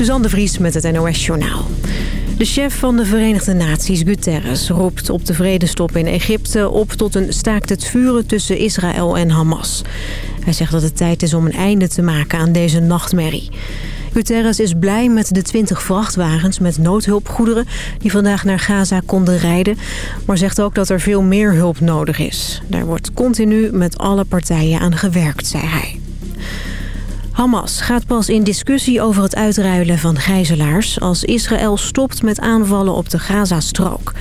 Suzanne de Vries met het NOS Journaal. De chef van de Verenigde Naties, Guterres, roept op de vredestop in Egypte op tot een staakt het vuren tussen Israël en Hamas. Hij zegt dat het tijd is om een einde te maken aan deze nachtmerrie. Guterres is blij met de 20 vrachtwagens met noodhulpgoederen die vandaag naar Gaza konden rijden, maar zegt ook dat er veel meer hulp nodig is. Daar wordt continu met alle partijen aan gewerkt, zei hij. Hamas gaat pas in discussie over het uitruilen van gijzelaars... als Israël stopt met aanvallen op de Gazastrook.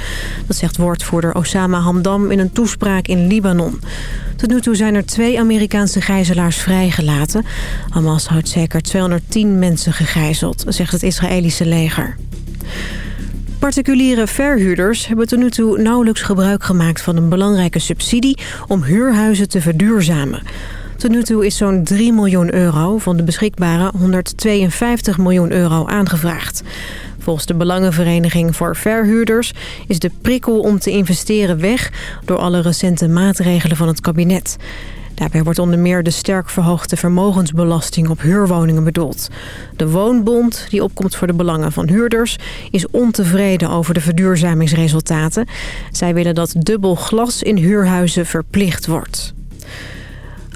Dat zegt woordvoerder Osama Hamdam in een toespraak in Libanon. Tot nu toe zijn er twee Amerikaanse gijzelaars vrijgelaten. Hamas houdt zeker 210 mensen gegijzeld, zegt het Israëlische leger. Particuliere verhuurders hebben tot nu toe nauwelijks gebruik gemaakt van een belangrijke subsidie om huurhuizen te verduurzamen. Tot nu toe is zo'n 3 miljoen euro van de beschikbare 152 miljoen euro aangevraagd. Volgens de Belangenvereniging voor Verhuurders is de prikkel om te investeren weg door alle recente maatregelen van het kabinet. Daarbij wordt onder meer de sterk verhoogde vermogensbelasting op huurwoningen bedoeld. De Woonbond, die opkomt voor de belangen van huurders, is ontevreden over de verduurzamingsresultaten. Zij willen dat dubbel glas in huurhuizen verplicht wordt.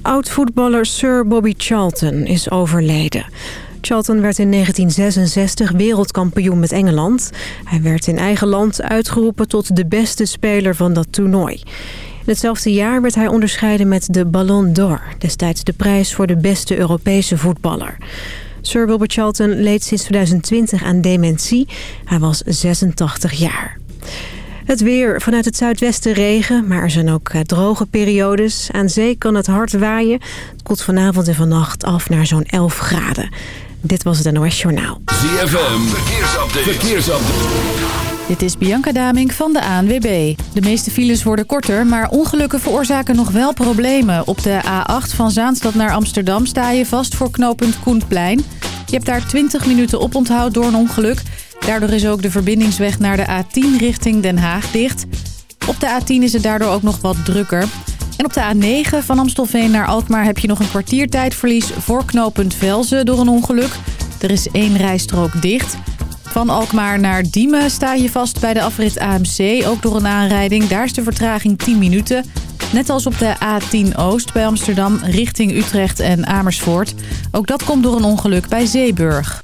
Oud-voetballer Sir Bobby Charlton is overleden. Charlton werd in 1966 wereldkampioen met Engeland. Hij werd in eigen land uitgeroepen tot de beste speler van dat toernooi. In hetzelfde jaar werd hij onderscheiden met de Ballon d'Or... destijds de prijs voor de beste Europese voetballer. Sir Bobby Charlton leed sinds 2020 aan dementie. Hij was 86 jaar. Het weer. Vanuit het zuidwesten regen, maar er zijn ook eh, droge periodes. Aan zee kan het hard waaien. Het koelt vanavond en vannacht af naar zo'n 11 graden. Dit was het NOS Journaal. ZFM. Verkeersupdate. Verkeersupdate. Dit is Bianca Daming van de ANWB. De meeste files worden korter, maar ongelukken veroorzaken nog wel problemen. Op de A8 van Zaanstad naar Amsterdam sta je vast voor knooppunt Koenplein. Je hebt daar 20 minuten op onthoud door een ongeluk... Daardoor is ook de verbindingsweg naar de A10 richting Den Haag dicht. Op de A10 is het daardoor ook nog wat drukker. En op de A9 van Amstelveen naar Alkmaar heb je nog een kwartiertijdverlies voor knooppunt Velzen door een ongeluk. Er is één rijstrook dicht. Van Alkmaar naar Diemen sta je vast bij de afrit AMC, ook door een aanrijding. Daar is de vertraging 10 minuten. Net als op de A10 Oost bij Amsterdam richting Utrecht en Amersfoort. Ook dat komt door een ongeluk bij Zeeburg.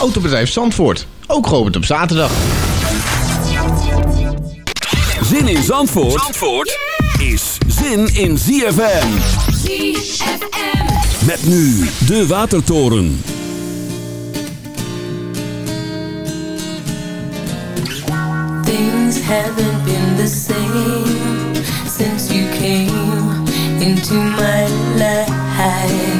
Autobedrijf Zandvoort, ook geopend op zaterdag. Zin in Zandvoort, Zandvoort is zin in ZFM. ZFM. Met nu de Watertoren. Things haven't been the same since you came into my life.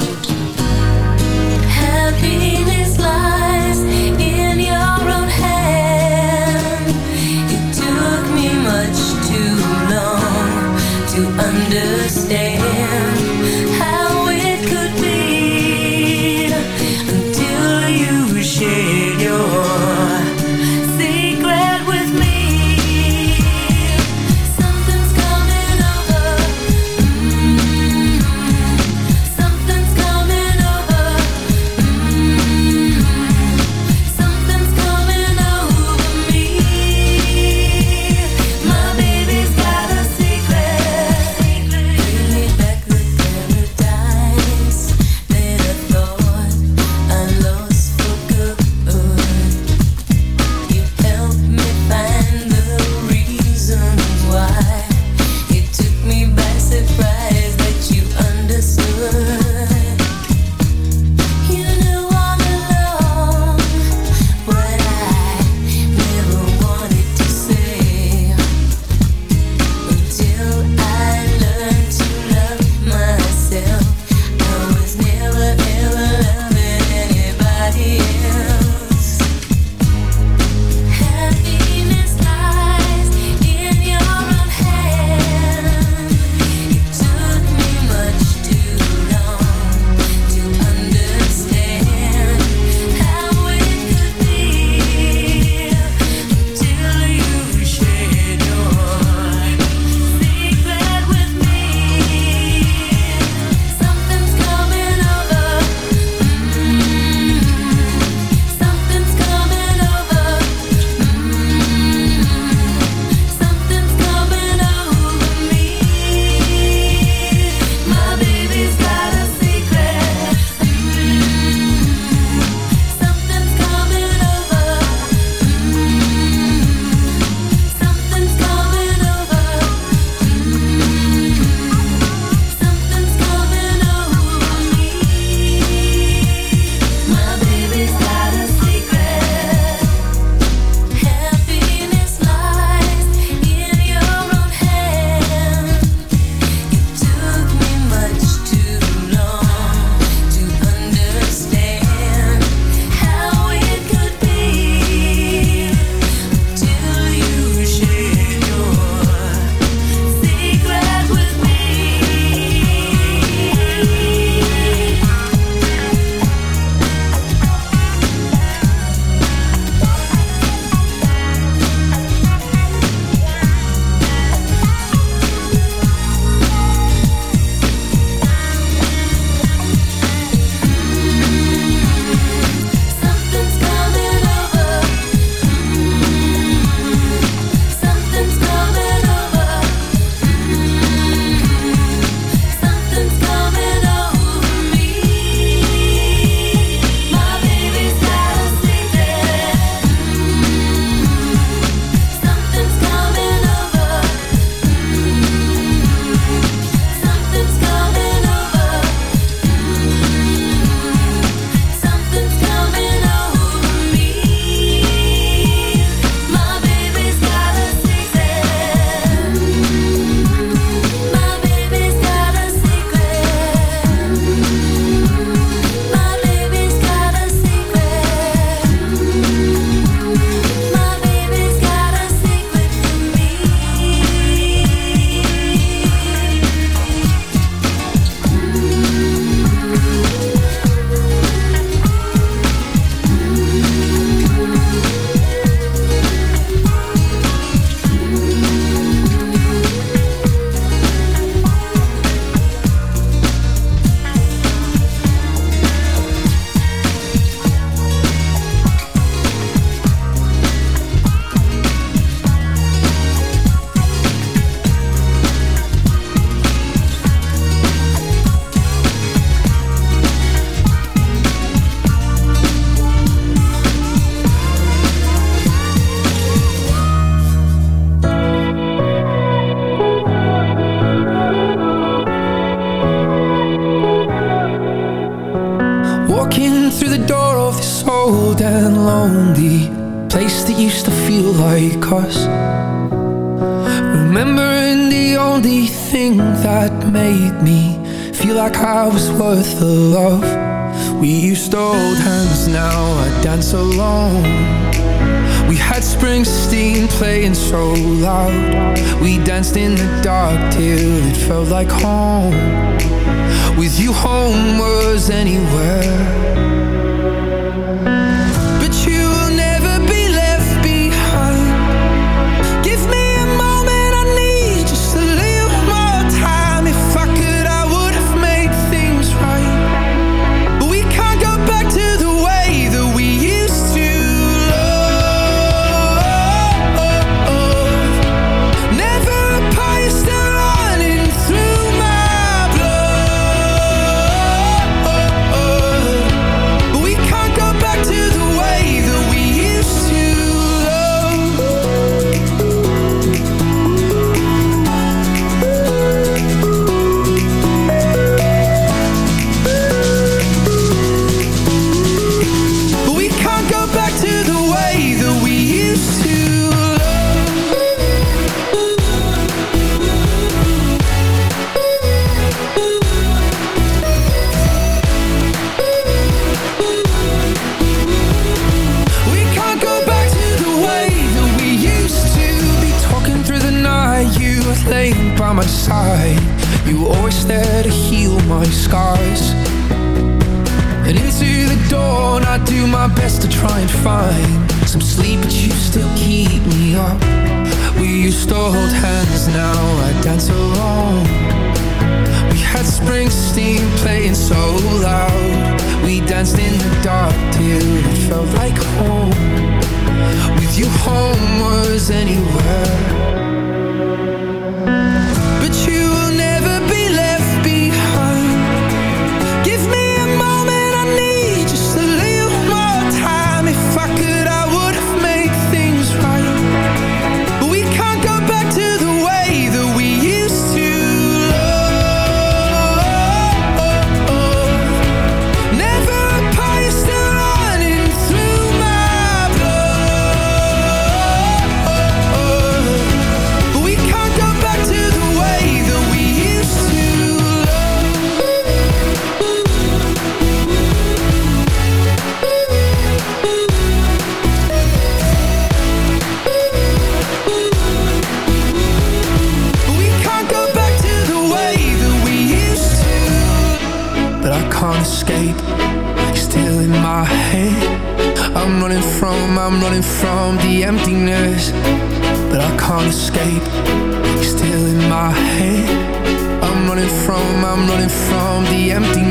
from the empty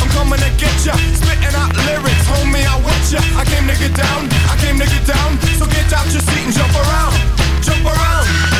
I'm coming to get ya. Spitting out lyrics, homie, I with ya. I came to get down, I came to get down. So get out your seat and jump around, jump around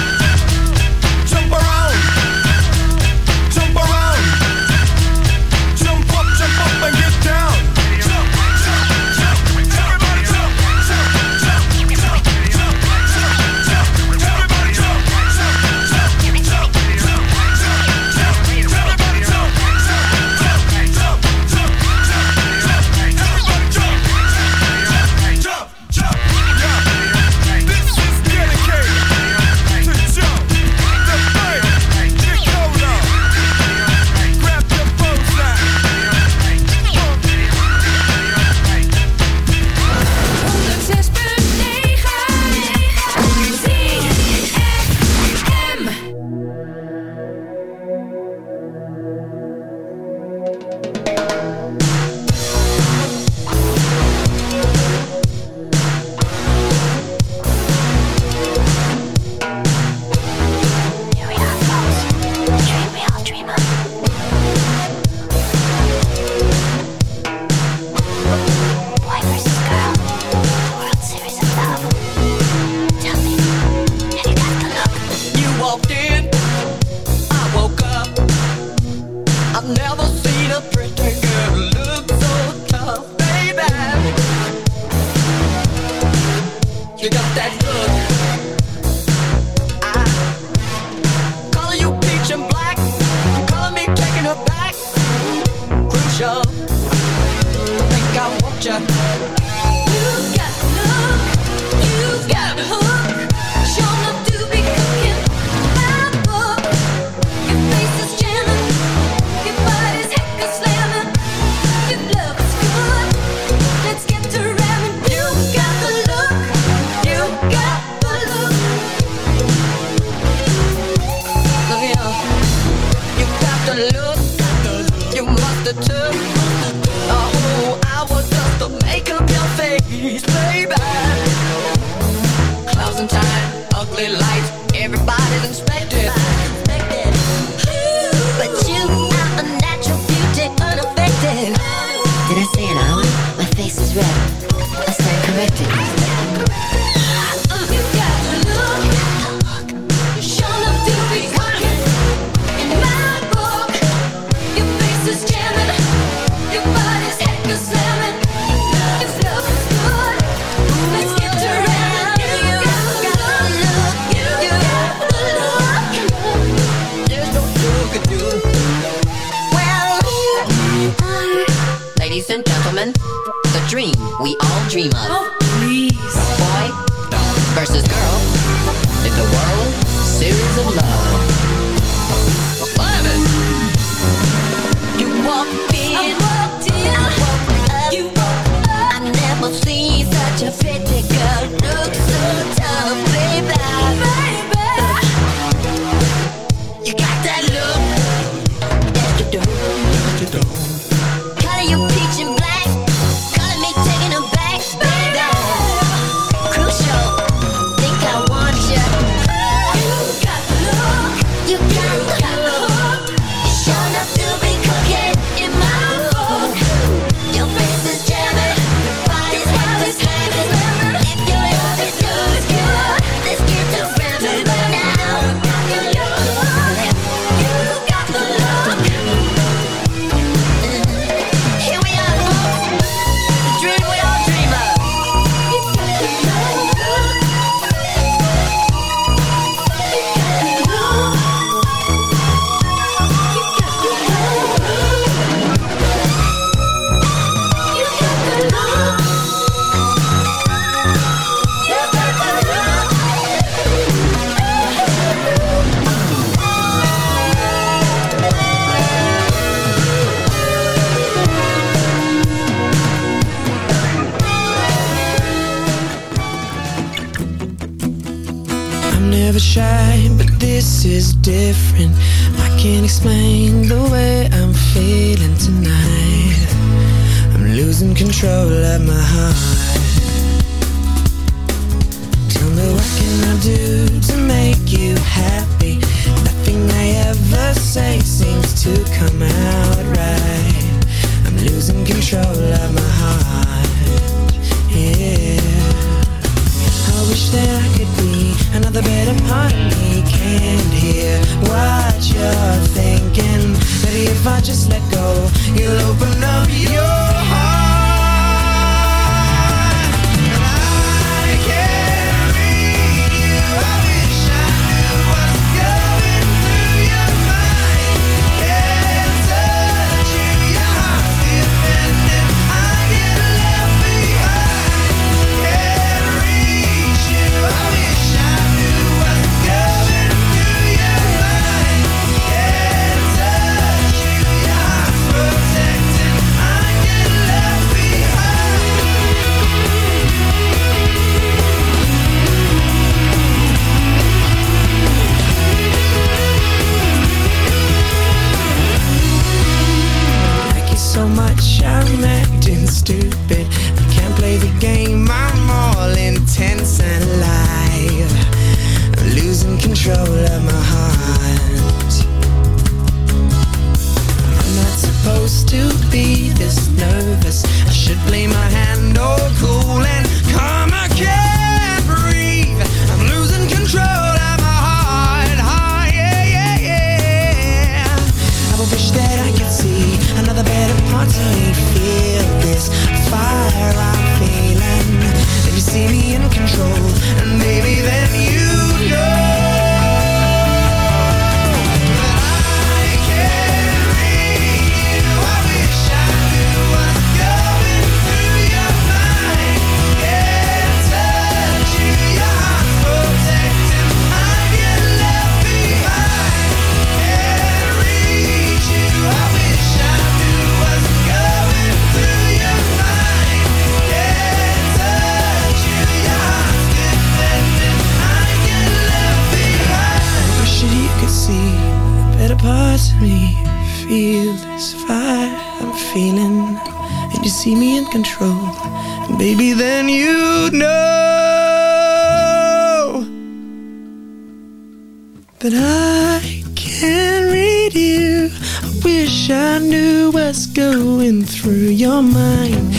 through your mind.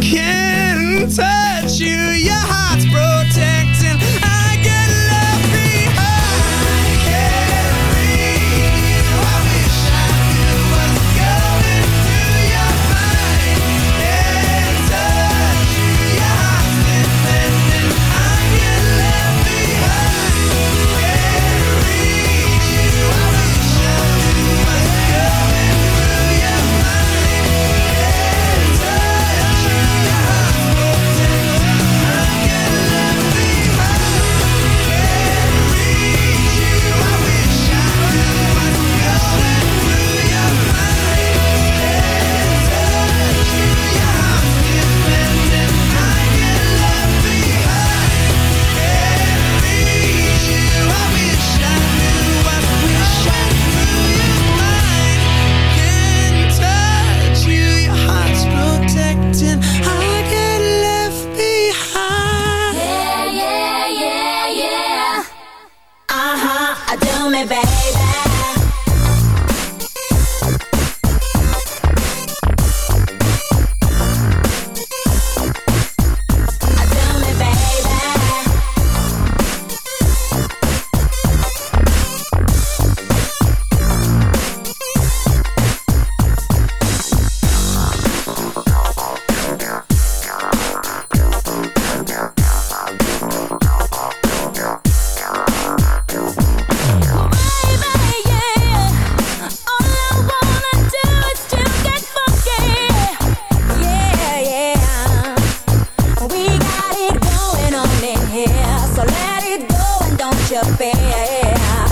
Can't touch you, your noche fea.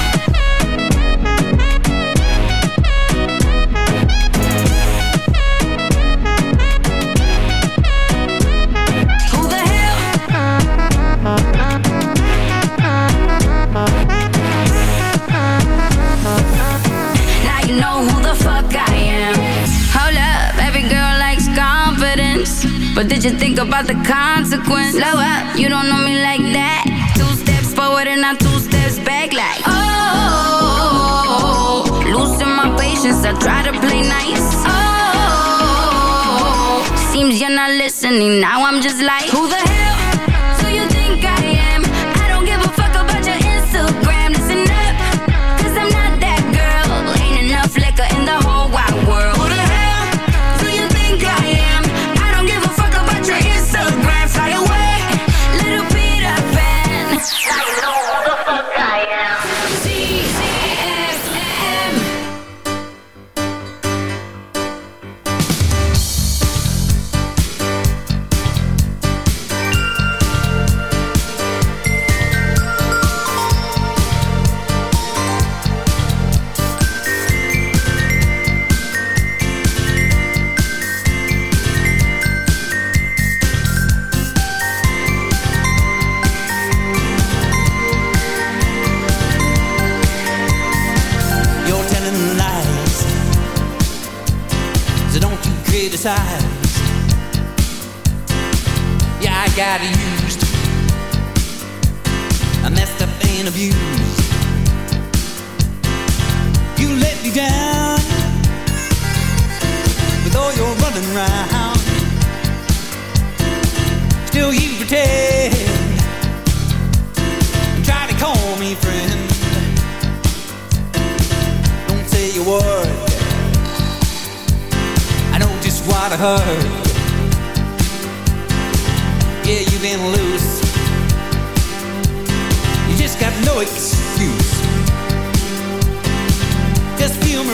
Still you pretend try to call me friend. Don't say a word. I know just what I heard. Yeah, you've been loose. You just got no excuse. Just feel my